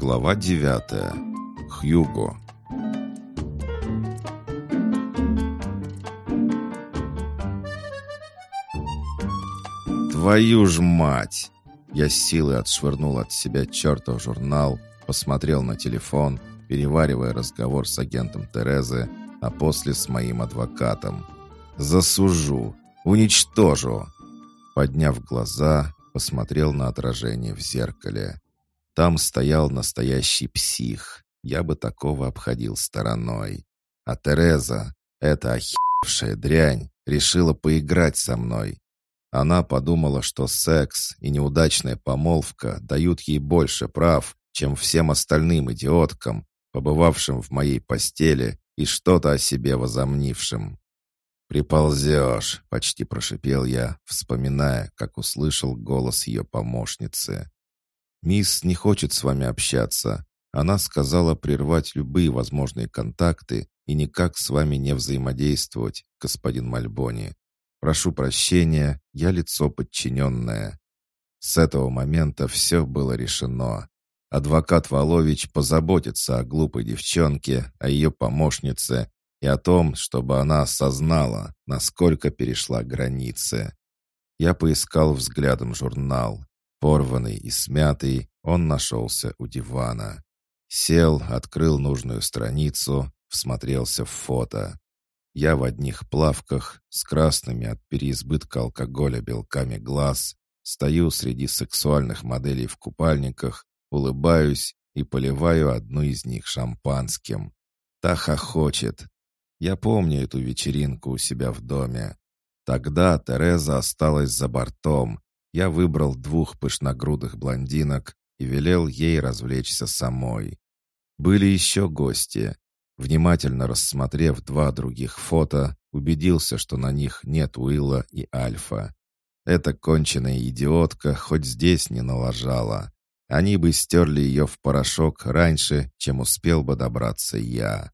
Глава 9. Хьюго. Твою ж мать! Я с силой отшвырнул от себя чертов журнал, посмотрел на телефон, переваривая разговор с агентом Терезы, а после с моим адвокатом. «Засужу! Уничтожу!» Подняв глаза, посмотрел на отражение в зеркале. Там стоял настоящий псих. Я бы такого обходил стороной. А Тереза, эта охеревшая дрянь, решила поиграть со мной. Она подумала, что секс и неудачная помолвка дают ей больше прав, чем всем остальным идиоткам, побывавшим в моей постели и что-то о себе возомнившим. «Приползешь», — почти прошипел я, вспоминая, как услышал голос ее помощницы. «Мисс не хочет с вами общаться. Она сказала прервать любые возможные контакты и никак с вами не взаимодействовать, господин Мальбони. Прошу прощения, я лицо подчиненное». С этого момента все было решено. Адвокат Волович позаботится о глупой девчонке, о ее помощнице и о том, чтобы она осознала, насколько перешла границы. Я поискал взглядом журнал. Порванный и смятый, он нашелся у дивана. Сел, открыл нужную страницу, всмотрелся в фото. Я в одних плавках, с красными от переизбытка алкоголя белками глаз, стою среди сексуальных моделей в купальниках, улыбаюсь и поливаю одну из них шампанским. Та хохочет. Я помню эту вечеринку у себя в доме. Тогда Тереза осталась за бортом, я выбрал двух пышногрудых блондинок и велел ей развлечься самой. Были еще гости. Внимательно рассмотрев два других фото, убедился, что на них нет Уилла и Альфа. Эта конченая идиотка хоть здесь не налажала. Они бы стерли ее в порошок раньше, чем успел бы добраться я.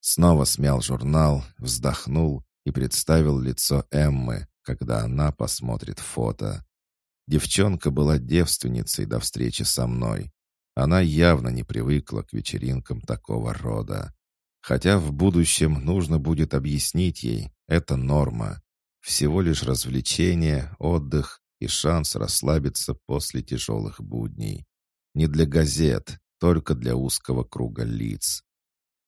Снова смял журнал, вздохнул и представил лицо Эммы, когда она посмотрит фото. Девчонка была девственницей до встречи со мной. Она явно не привыкла к вечеринкам такого рода. Хотя в будущем нужно будет объяснить ей, это норма. Всего лишь развлечение, отдых и шанс расслабиться после тяжелых будней. Не для газет, только для узкого круга лиц.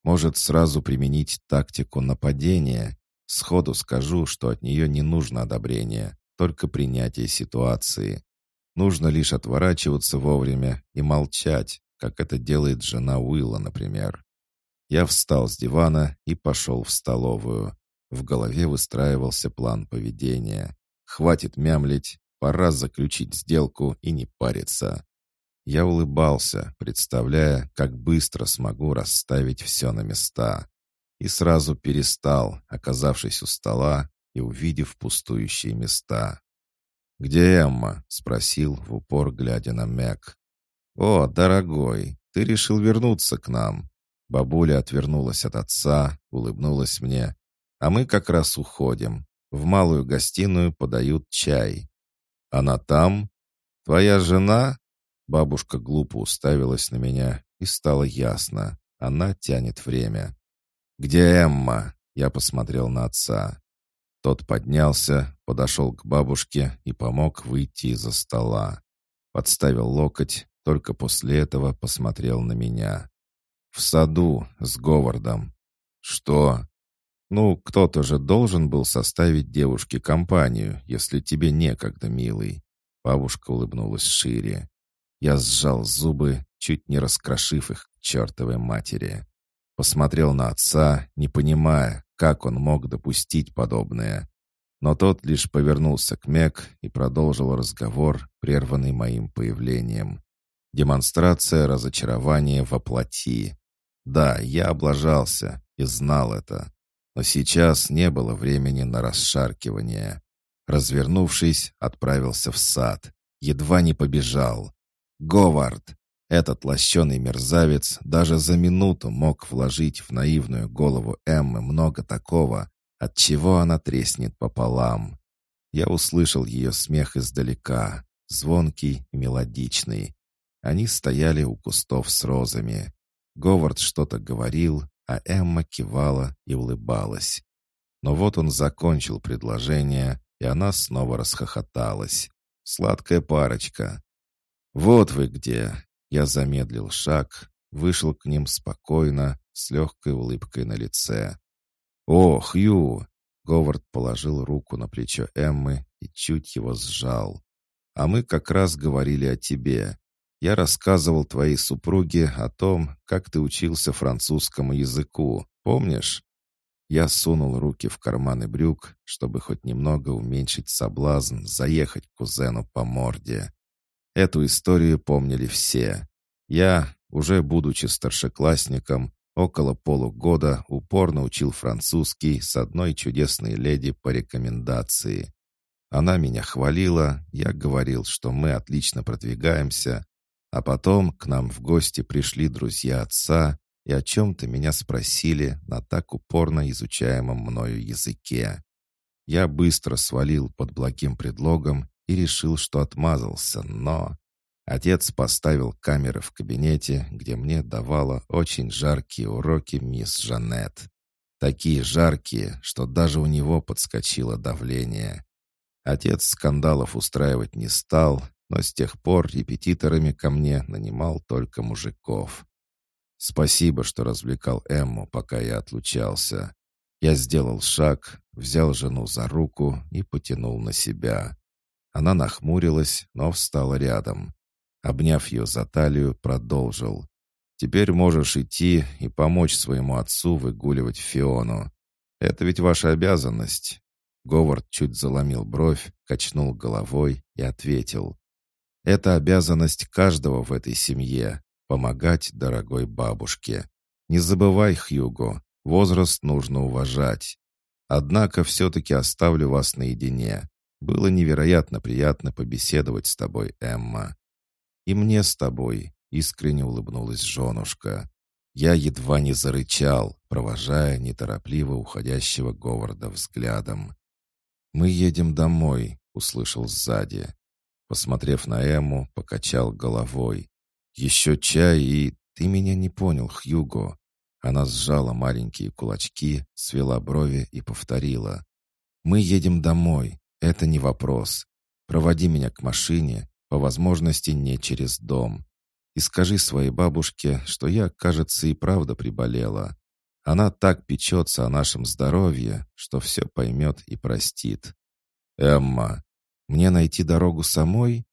Может сразу применить тактику нападения? Сходу скажу, что от нее не нужно одобрение только принятие ситуации. Нужно лишь отворачиваться вовремя и молчать, как это делает жена Уилла, например. Я встал с дивана и пошел в столовую. В голове выстраивался план поведения. Хватит мямлить, пора заключить сделку и не париться. Я улыбался, представляя, как быстро смогу расставить все на места. И сразу перестал, оказавшись у стола и увидев пустующие места. «Где Эмма?» — спросил в упор, глядя на Мэг. «О, дорогой, ты решил вернуться к нам». Бабуля отвернулась от отца, улыбнулась мне. «А мы как раз уходим. В малую гостиную подают чай». «Она там? Твоя жена?» Бабушка глупо уставилась на меня, и стало ясно. Она тянет время. «Где Эмма?» Я посмотрел на отца. Тот поднялся, подошел к бабушке и помог выйти из-за стола. Подставил локоть, только после этого посмотрел на меня. «В саду, с Говардом». «Что?» «Ну, кто-то же должен был составить девушке компанию, если тебе некогда, милый». Бабушка улыбнулась шире. Я сжал зубы, чуть не раскрошив их к чертовой матери. Посмотрел на отца, не понимая, как он мог допустить подобное? Но тот лишь повернулся к Мек и продолжил разговор, прерванный моим появлением. Демонстрация разочарования во плоти. Да, я облажался и знал это. Но сейчас не было времени на расшаркивание. Развернувшись, отправился в сад. Едва не побежал. «Говард!» Этот лощеный мерзавец даже за минуту мог вложить в наивную голову Эммы много такого, от чего она треснет пополам. Я услышал ее смех издалека, звонкий и мелодичный. Они стояли у кустов с розами. Говард что-то говорил, а Эмма кивала и улыбалась. Но вот он закончил предложение, и она снова расхохоталась. Сладкая парочка. «Вот вы где!» Я замедлил шаг, вышел к ним спокойно, с легкой улыбкой на лице. «О, Хью!» Говард положил руку на плечо Эммы и чуть его сжал. «А мы как раз говорили о тебе. Я рассказывал твоей супруге о том, как ты учился французскому языку. Помнишь?» Я сунул руки в карманы брюк, чтобы хоть немного уменьшить соблазн заехать кузену по морде. Эту историю помнили все. Я, уже будучи старшеклассником, около полугода упорно учил французский с одной чудесной леди по рекомендации. Она меня хвалила, я говорил, что мы отлично продвигаемся, а потом к нам в гости пришли друзья отца и о чем-то меня спросили на так упорно изучаемом мною языке. Я быстро свалил под благим предлогом и решил, что отмазался, но... Отец поставил камеры в кабинете, где мне давала очень жаркие уроки мисс Жанет. Такие жаркие, что даже у него подскочило давление. Отец скандалов устраивать не стал, но с тех пор репетиторами ко мне нанимал только мужиков. Спасибо, что развлекал Эмму, пока я отлучался. Я сделал шаг, взял жену за руку и потянул на себя. Она нахмурилась, но встала рядом. Обняв ее за талию, продолжил. «Теперь можешь идти и помочь своему отцу выгуливать Фиону. Это ведь ваша обязанность». Говард чуть заломил бровь, качнул головой и ответил. «Это обязанность каждого в этой семье — помогать дорогой бабушке. Не забывай, Хьюго, возраст нужно уважать. Однако все-таки оставлю вас наедине. Было невероятно приятно побеседовать с тобой, Эмма. «И мне с тобой», — искренне улыбнулась женушка. Я едва не зарычал, провожая неторопливо уходящего Говарда взглядом. «Мы едем домой», — услышал сзади. Посмотрев на Эму, покачал головой. «Еще чай и... Ты меня не понял, Хьюго». Она сжала маленькие кулачки, свела брови и повторила. «Мы едем домой. Это не вопрос. Проводи меня к машине, по возможности не через дом. И скажи своей бабушке, что я, кажется, и правда приболела. Она так печется о нашем здоровье, что все поймет и простит. Эмма, мне найти дорогу самой?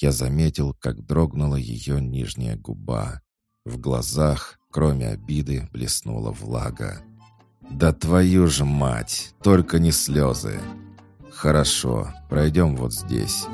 Я заметил, как дрогнула ее нижняя губа. В глазах, кроме обиды, блеснула влага. «Да твою же мать! Только не слезы!» «Хорошо, пройдем вот здесь».